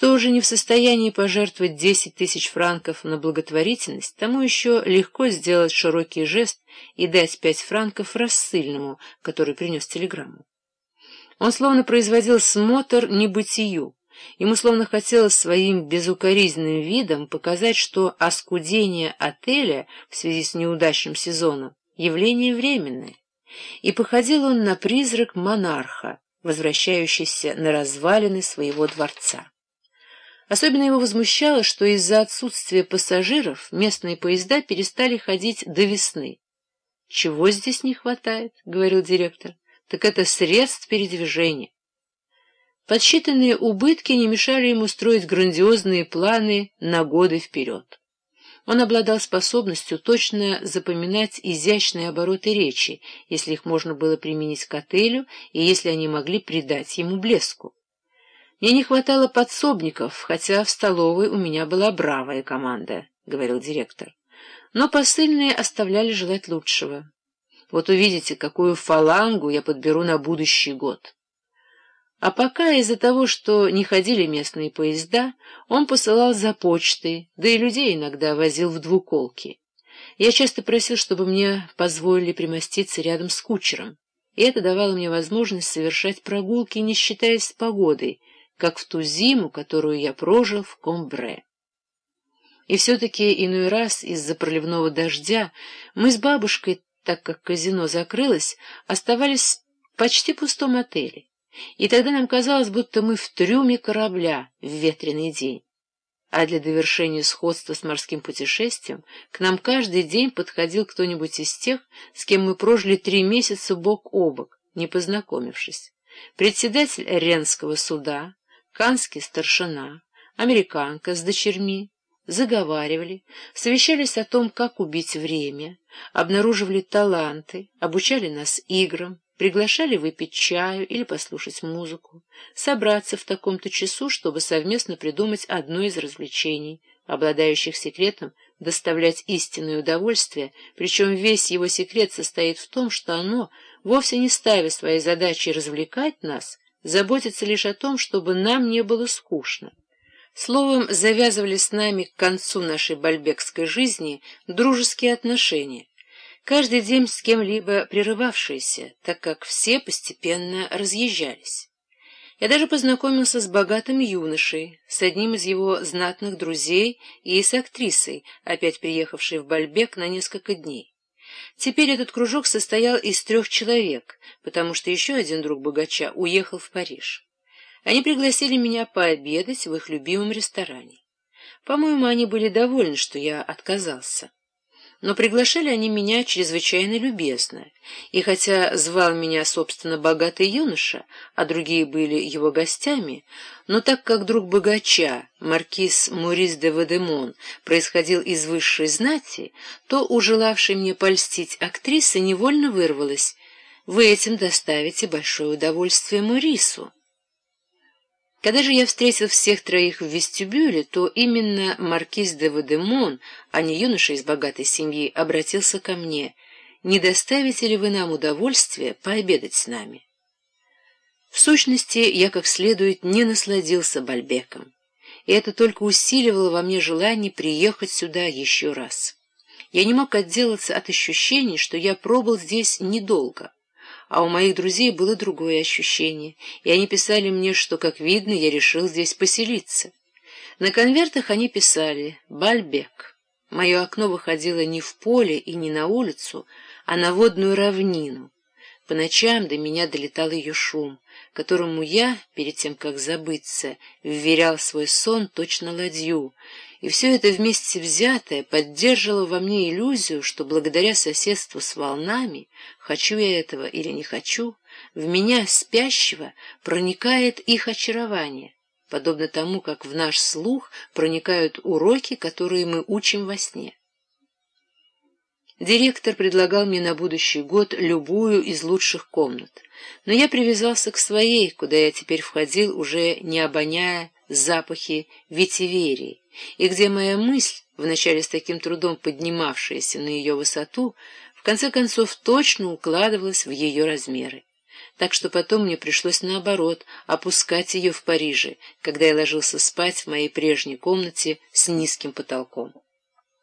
Кто уже не в состоянии пожертвовать 10 тысяч франков на благотворительность, тому еще легко сделать широкий жест и дать 5 франков рассыльному, который принес телеграмму. Он словно производил смотр небытию. Ему словно хотелось своим безукоризненным видом показать, что оскудение отеля в связи с неудачным сезоном — явление временное. И походил он на призрак монарха, возвращающийся на развалины своего дворца. Особенно его возмущало, что из-за отсутствия пассажиров местные поезда перестали ходить до весны. «Чего здесь не хватает?» — говорил директор. «Так это средств передвижения». Подсчитанные убытки не мешали ему строить грандиозные планы на годы вперед. Он обладал способностью точно запоминать изящные обороты речи, если их можно было применить к отелю и если они могли придать ему блеску. Мне не хватало подсобников, хотя в столовой у меня была бравая команда, — говорил директор. Но посыльные оставляли желать лучшего. Вот увидите, какую фалангу я подберу на будущий год. А пока из-за того, что не ходили местные поезда, он посылал за почтой, да и людей иногда возил в двуколки. Я часто просил, чтобы мне позволили примоститься рядом с кучером, и это давало мне возможность совершать прогулки, не считаясь с погодой, как в ту зиму, которую я прожил в Комбре. И все-таки иной раз из-за проливного дождя мы с бабушкой, так как казино закрылось, оставались в почти пустом отеле, и тогда нам казалось, будто мы в трюме корабля в ветреный день. А для довершения сходства с морским путешествием к нам каждый день подходил кто-нибудь из тех, с кем мы прожили три месяца бок о бок, не познакомившись. Председатель Ренского суда, канский старшина, американка с дочерьми, заговаривали, совещались о том, как убить время, обнаруживали таланты, обучали нас играм, приглашали выпить чаю или послушать музыку, собраться в таком-то часу, чтобы совместно придумать одно из развлечений, обладающих секретом доставлять истинное удовольствие, причем весь его секрет состоит в том, что оно, вовсе не ставя своей задачей развлекать нас, заботиться лишь о том, чтобы нам не было скучно. Словом, завязывали с нами к концу нашей бальбекской жизни дружеские отношения, каждый день с кем-либо прерывавшиеся, так как все постепенно разъезжались. Я даже познакомился с богатым юношей, с одним из его знатных друзей и с актрисой, опять приехавшей в Бальбек на несколько дней. Теперь этот кружок состоял из трех человек, потому что еще один друг богача уехал в Париж. Они пригласили меня пообедать в их любимом ресторане. По-моему, они были довольны, что я отказался но приглашали они меня чрезвычайно любезно, и хотя звал меня, собственно, богатый юноша, а другие были его гостями, но так как друг богача, маркиз Морис де Вадемон, происходил из высшей знати, то у желавшей мне польстить актрисы невольно вырвалось «Вы этим доставите большое удовольствие Морису». Когда же я встретил всех троих в вестибюле, то именно маркиз де Вадемон, а не юноша из богатой семьи, обратился ко мне. «Не доставите ли вы нам удовольствие пообедать с нами?» В сущности, я как следует не насладился Бальбеком, и это только усиливало во мне желание приехать сюда еще раз. Я не мог отделаться от ощущения, что я пробыл здесь недолго а у моих друзей было другое ощущение, и они писали мне, что, как видно, я решил здесь поселиться. На конвертах они писали «Бальбек». Мое окно выходило не в поле и не на улицу, а на водную равнину. По ночам до меня долетал ее шум, которому я, перед тем, как забыться, вверял свой сон точно ладью, и все это вместе взятое поддерживало во мне иллюзию, что благодаря соседству с волнами, хочу я этого или не хочу, в меня, спящего, проникает их очарование, подобно тому, как в наш слух проникают уроки, которые мы учим во сне. Директор предлагал мне на будущий год любую из лучших комнат, но я привязался к своей, куда я теперь входил, уже не обоняя запахи ветиверии, и где моя мысль, вначале с таким трудом поднимавшаяся на ее высоту, в конце концов точно укладывалась в ее размеры. так что потом мне пришлось, наоборот, опускать ее в Париже, когда я ложился спать в моей прежней комнате с низким потолком.